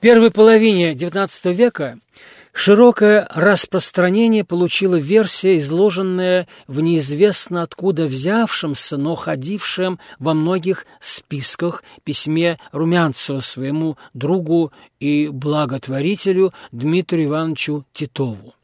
Первой половине XIX века Широкое распространение получила версия, изложенная в неизвестно откуда взявшемся, но ходившем во многих списках письме Румянцева своему другу и благотворителю Дмитрию Ивановичу Титову.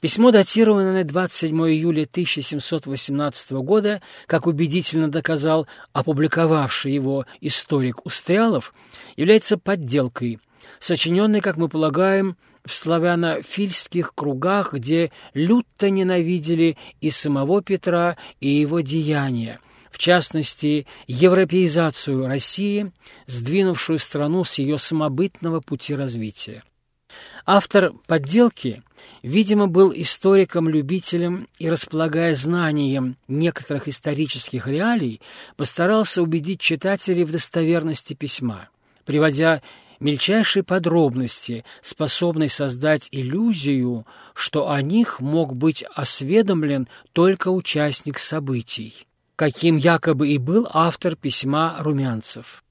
Письмо, датированное 27 июля 1718 года, как убедительно доказал опубликовавший его историк Устрялов, является подделкой, сочиненной, как мы полагаем, в славянофильских кругах, где люто ненавидели и самого Петра, и его деяния, в частности, европеизацию России, сдвинувшую страну с ее самобытного пути развития. Автор подделки, видимо, был историком-любителем и, располагая знанием некоторых исторических реалий, постарался убедить читателей в достоверности письма, приводя мельчайшей подробности, способной создать иллюзию, что о них мог быть осведомлен только участник событий, каким якобы и был автор письма Румянцев.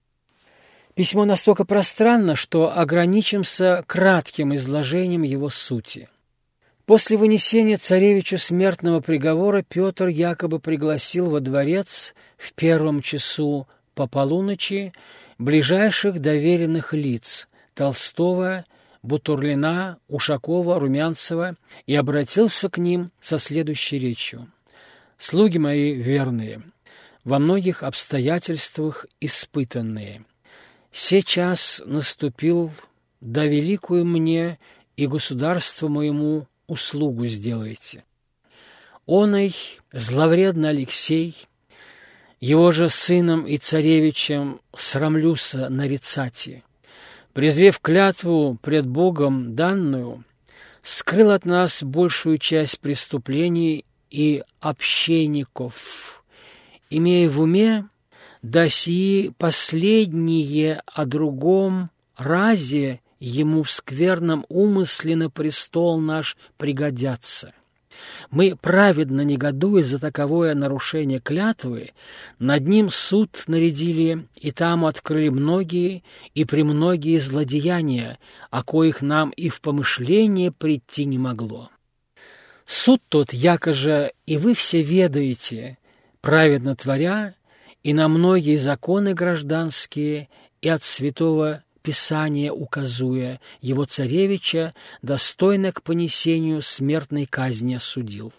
Письмо настолько пространно, что ограничимся кратким изложением его сути. После вынесения царевичу смертного приговора Петр якобы пригласил во дворец в первом часу по полуночи ближайших доверенных лиц Толстого, Бутурлина, Ушакова, Румянцева и обратился к ним со следующей речью. «Слуги мои верные, во многих обстоятельствах испытанные, сейчас наступил, да великую мне и государству моему услугу сделайте. Оной зловредно Алексей – его же сыном и царевичем срамлюся нарицати. Презрев клятву пред Богом данную, скрыл от нас большую часть преступлений и общенников, имея в уме, да сии последние о другом разе ему в скверном умысле на престол наш пригодятся. Мы, праведно негодуя за таковое нарушение клятвы, над ним суд нарядили, и там открыли многие и премногие злодеяния, о коих нам и в помышление прийти не могло. Суд тот, якоже и вы все ведаете, праведно творя, и на многие законы гражданские, и от святого Писание указуя его царевича, достойно к понесению смертной казни осудил.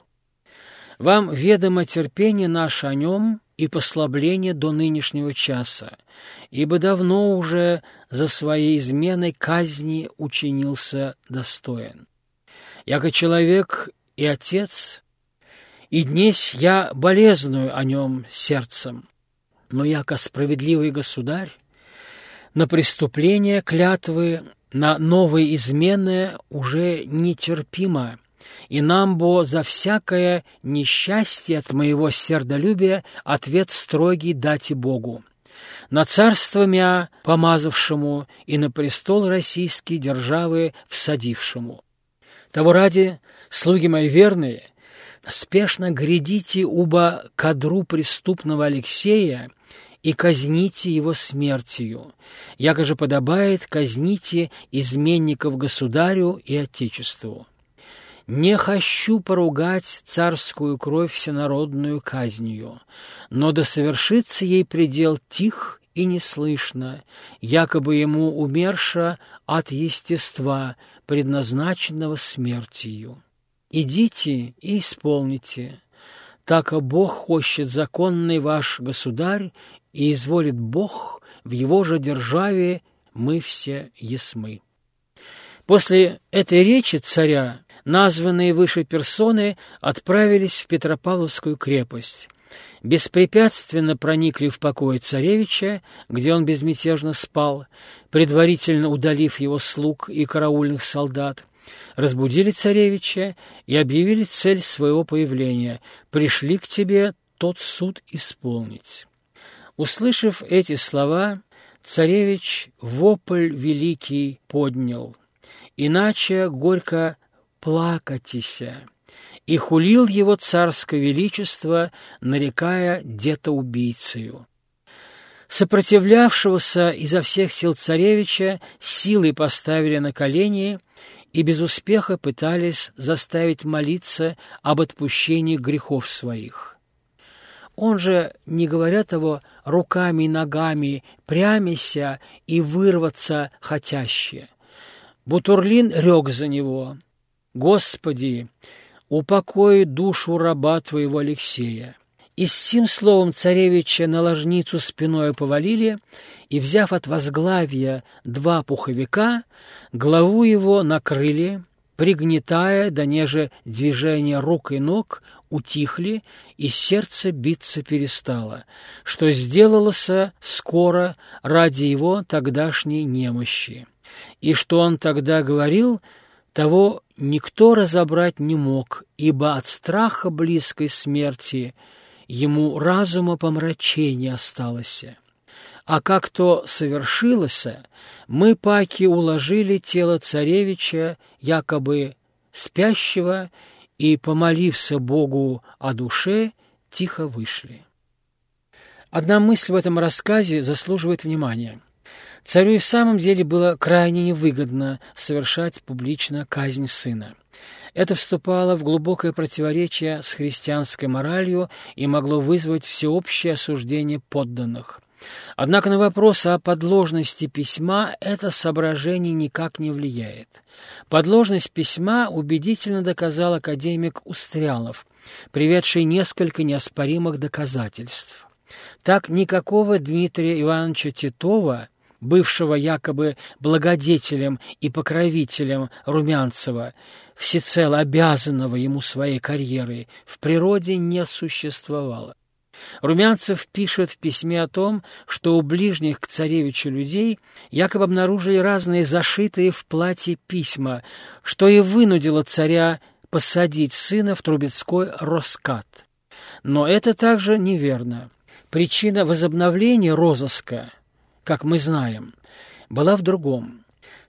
Вам ведомо терпение наше о нем и послабление до нынешнего часа, ибо давно уже за своей изменой казни учинился достоин. Яко человек и отец, и днесь я болезную о нем сердцем, но яко справедливый государь, на преступление клятвы, на новые измены уже нетерпимо, и нам бо за всякое несчастье от моего сердолюбия ответ строгий дати Богу. На царство мя помазавшему и на престол российской державы всадившему. Того ради, слуги мои верные, спешно грядите уба кадру преступного Алексея и казните его смертью, якоже подобает казните изменников государю и отечеству. Не хочу поругать царскую кровь всенародную казнью, но да совершится ей предел тих и неслышно, якобы ему умерша от естества, предназначенного смертью. Идите и исполните, так Бог хочет законный ваш государь и изволит Бог в его же державе мы все ясмы. После этой речи царя названные выше персоны отправились в Петропавловскую крепость. Беспрепятственно проникли в покой царевича, где он безмятежно спал, предварительно удалив его слуг и караульных солдат, разбудили царевича и объявили цель своего появления — пришли к тебе тот суд исполнить. Услышав эти слова, царевич вопль великий поднял, иначе горько плакатися, и хулил его царское величество, нарекая где-то убийцею. Сопротивлявшегося изо всех сил царевича силой поставили на колени и без успеха пытались заставить молиться об отпущении грехов своих. Он же, не говоря того, руками и ногами прямися и вырваться хотяще. Бутурлин рёк за него. «Господи, упокой душу раба твоего Алексея!» И с сим словом царевича на ложницу спиной повалили, и, взяв от возглавия два пуховика, главу его накрыли, пригнетая, да неже движения рук и ног утихли, и сердце биться перестало, что сделалось скоро ради его тогдашней немощи. И что он тогда говорил, того никто разобрать не мог, ибо от страха близкой смерти – ему разума помрачения осталось. А как то совершилось, мы, паки, уложили тело царевича, якобы спящего, и, помолився Богу о душе, тихо вышли. Одна мысль в этом рассказе заслуживает внимания. Царю и в самом деле было крайне невыгодно совершать публично казнь сына. Это вступало в глубокое противоречие с христианской моралью и могло вызвать всеобщее осуждение подданных. Однако на вопрос о подложности письма это соображение никак не влияет. Подложность письма убедительно доказал академик Устрялов, приведший несколько неоспоримых доказательств. Так никакого Дмитрия Ивановича Титова бывшего якобы благодетелем и покровителем Румянцева, всецело обязанного ему своей карьерой, в природе не существовало. Румянцев пишет в письме о том, что у ближних к царевичу людей якобы обнаружили разные зашитые в платье письма, что и вынудило царя посадить сына в Трубецкой Роскат. Но это также неверно. Причина возобновления розыска, как мы знаем, была в другом.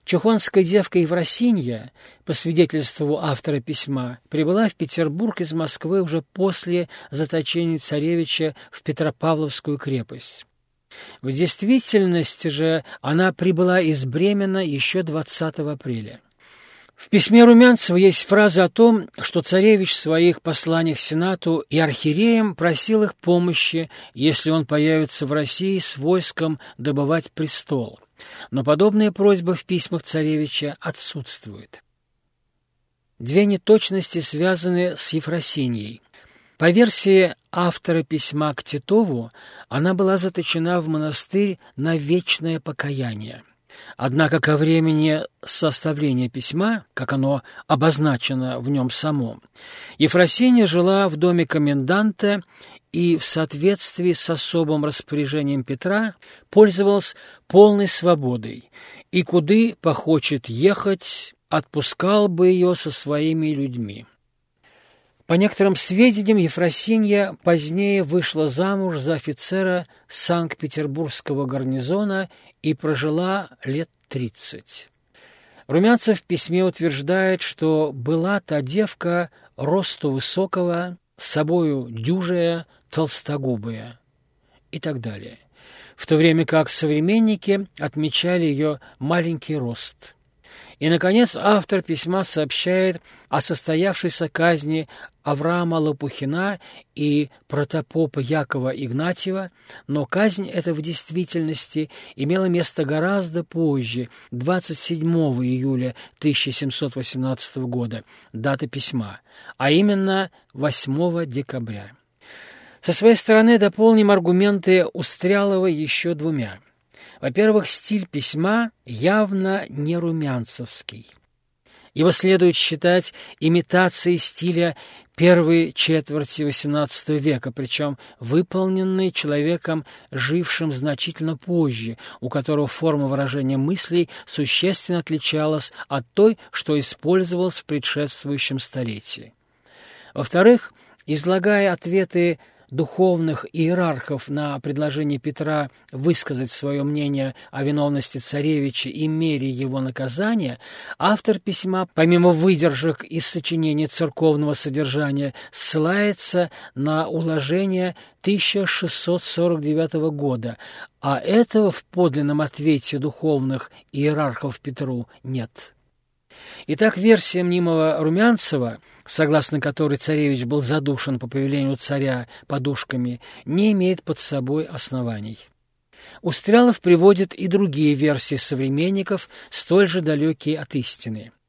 Чухонская девка Евросинья, по свидетельству автора письма, прибыла в Петербург из Москвы уже после заточения царевича в Петропавловскую крепость. В действительности же она прибыла из Бремена еще 20 апреля. В письме Румянцева есть фраза о том, что царевич в своих посланиях Сенату и архиереям просил их помощи, если он появится в России с войском добывать престол но подобная просьба в письмах царевича отсутствует. Две неточности связаны с Ефросиньей. По версии автора письма к Титову, она была заточена в монастырь на вечное покаяние. Однако ко времени составления письма, как оно обозначено в нем самом, Ефросинья жила в доме коменданта и в соответствии с особым распоряжением Петра пользовалась полной свободой, и куды похочет ехать, отпускал бы ее со своими людьми. По некоторым сведениям, Ефросинья позднее вышла замуж за офицера Санкт-Петербургского гарнизона и прожила лет тридцать. Румянцев в письме утверждает, что была та девка росту высокого, собою дюжая, толстогубая и так далее, в то время как современники отмечали ее маленький рост. И, наконец, автор письма сообщает о состоявшейся казни Авраама Лопухина и протопопа Якова Игнатьева, но казнь эта в действительности имела место гораздо позже, 27 июля 1718 года, дата письма, а именно 8 декабря. Со своей стороны дополним аргументы Устрялова еще двумя. Во-первых, стиль письма явно не румянцевский. Его следует считать имитацией стиля первой четверти XVIII века, причем выполненной человеком, жившим значительно позже, у которого форма выражения мыслей существенно отличалась от той, что использовалась в предшествующем столетии. Во-вторых, излагая ответы духовных иерархов на предложение Петра высказать свое мнение о виновности царевича и мере его наказания, автор письма, помимо выдержек из сочинения церковного содержания, ссылается на уложение 1649 года, а этого в подлинном ответе духовных иерархов Петру нет. Итак, версия мнимого Румянцева, согласно которой царевич был задушен по повелению царя подушками, не имеет под собой оснований. Устрялов приводит и другие версии современников, столь же далекие от истины –